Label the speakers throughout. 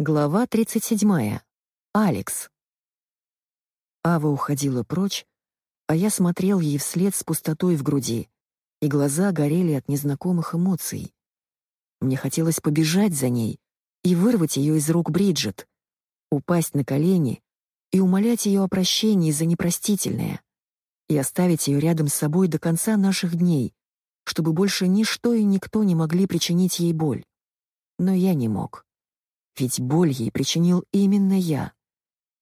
Speaker 1: Глава 37. Алекс. Ава уходила прочь, а я смотрел ей вслед с пустотой в груди, и глаза горели от незнакомых эмоций. Мне хотелось побежать за ней и вырвать ее из рук Бриджит, упасть на колени и умолять ее о прощении за непростительное, и оставить ее рядом с собой до конца наших дней, чтобы больше ничто и никто не могли причинить ей боль. Но я не мог. Ведь боль ей причинил именно я.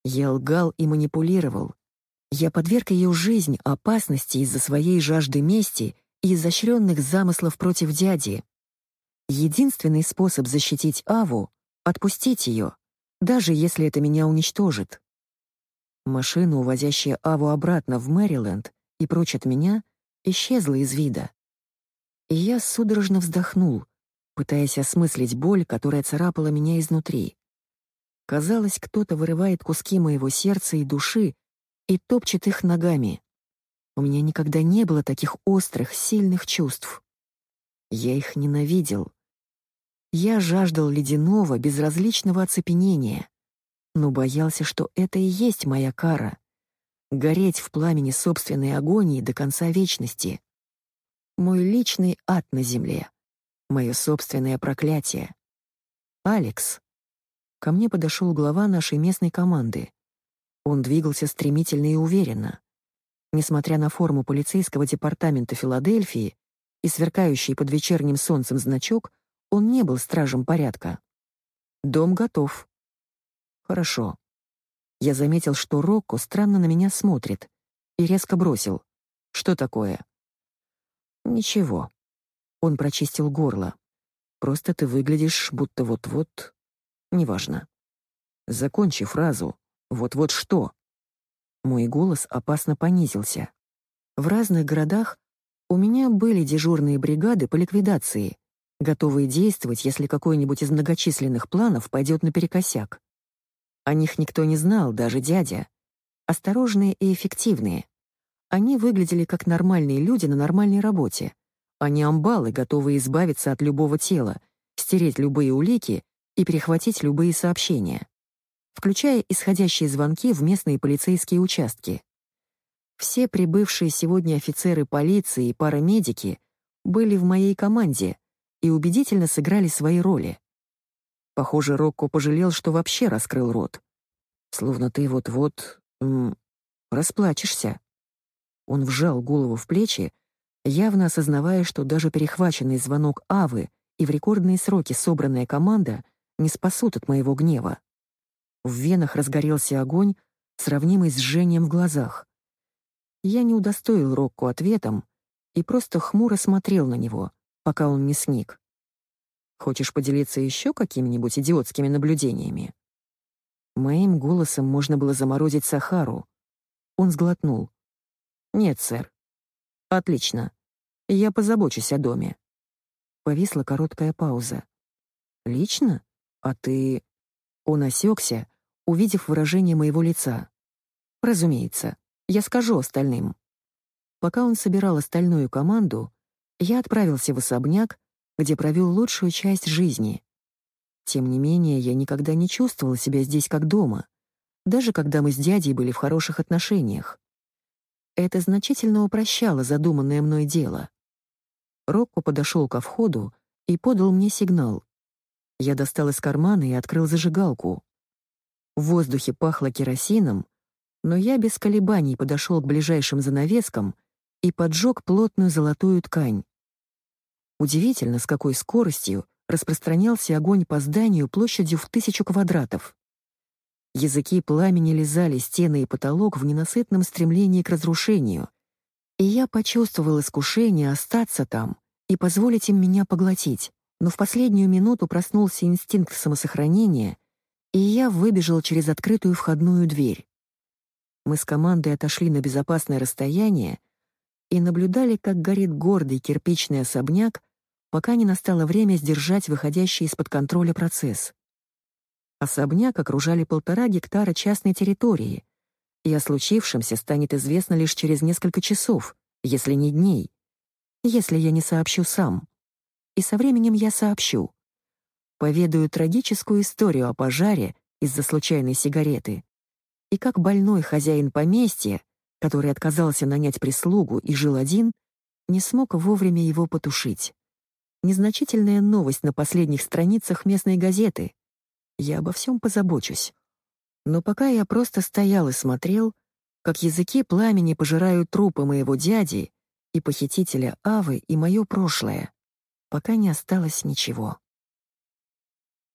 Speaker 1: Я лгал и манипулировал. Я подверг ее жизнь опасности из-за своей жажды мести и изощренных замыслов против дяди. Единственный способ защитить Аву — отпустить ее, даже если это меня уничтожит. Машина, увозящая Аву обратно в Мэриленд и прочь от меня, исчезла из вида. И я судорожно вздохнул, пытаясь осмыслить боль, которая царапала меня изнутри. Казалось, кто-то вырывает куски моего сердца и души и топчет их ногами. У меня никогда не было таких острых, сильных чувств. Я их ненавидел. Я жаждал ледяного, безразличного оцепенения, но боялся, что это и есть моя кара — гореть в пламени собственной агонии до конца вечности. Мой личный ад на земле мое собственное проклятие. Алекс. Ко мне подошел глава нашей местной команды. Он двигался стремительно и уверенно. Несмотря на форму полицейского департамента Филадельфии и сверкающий под вечерним солнцем значок, он не был стражем порядка. Дом готов. Хорошо. Я заметил, что Рокко странно на меня смотрит, и резко бросил. Что такое? Ничего. Он прочистил горло. Просто ты выглядишь, будто вот-вот... Неважно. Закончи фразу. Вот-вот что? Мой голос опасно понизился. В разных городах у меня были дежурные бригады по ликвидации, готовые действовать, если какой-нибудь из многочисленных планов пойдет наперекосяк. О них никто не знал, даже дядя. Осторожные и эффективные. Они выглядели как нормальные люди на нормальной работе, а не амбалы, готовые избавиться от любого тела, стереть любые улики и перехватить любые сообщения, включая исходящие звонки в местные полицейские участки. Все прибывшие сегодня офицеры полиции и парамедики были в моей команде и убедительно сыграли свои роли. Похоже, Рокко пожалел, что вообще раскрыл рот. Словно ты вот-вот... расплачешься. Он вжал голову в плечи, явно осознавая, что даже перехваченный звонок Авы и в рекордные сроки собранная команда не спасут от моего гнева. В венах разгорелся огонь, сравнимый с жжением в глазах. Я не удостоил Рокку ответом и просто хмуро смотрел на него, пока он не сник. «Хочешь поделиться еще какими-нибудь идиотскими наблюдениями?» Моим голосом можно было заморозить Сахару. Он сглотнул. «Нет, сэр. Отлично. Я позабочусь о доме. Повисла короткая пауза. Лично? А ты... Он осекся, увидев выражение моего лица. Разумеется, я скажу остальным. Пока он собирал остальную команду, я отправился в особняк, где провел лучшую часть жизни. Тем не менее, я никогда не чувствовал себя здесь как дома, даже когда мы с дядей были в хороших отношениях. Это значительно упрощало задуманное мной дело. Рокко подошел ко входу и подал мне сигнал. Я достал из кармана и открыл зажигалку. В воздухе пахло керосином, но я без колебаний подошел к ближайшим занавескам и поджег плотную золотую ткань. Удивительно, с какой скоростью распространялся огонь по зданию площадью в тысячу квадратов. Языки пламени лизали стены и потолок в ненасытном стремлении к разрушению, и я почувствовал искушение остаться там и позволить им меня поглотить, но в последнюю минуту проснулся инстинкт самосохранения, и я выбежал через открытую входную дверь. Мы с командой отошли на безопасное расстояние и наблюдали, как горит гордый кирпичный особняк, пока не настало время сдержать выходящий из-под контроля процесс. Особняк окружали полтора гектара частной территории, и о случившемся станет известно лишь через несколько часов, если не дней, если я не сообщу сам. И со временем я сообщу. поведаю трагическую историю о пожаре из-за случайной сигареты и как больной хозяин поместья, который отказался нанять прислугу и жил один, не смог вовремя его потушить. Незначительная новость на последних страницах местной газеты. Я обо всем позабочусь. Но пока я просто стоял и смотрел, как языки пламени пожирают трупы моего дяди и похитителя Авы и мое прошлое, пока не осталось ничего.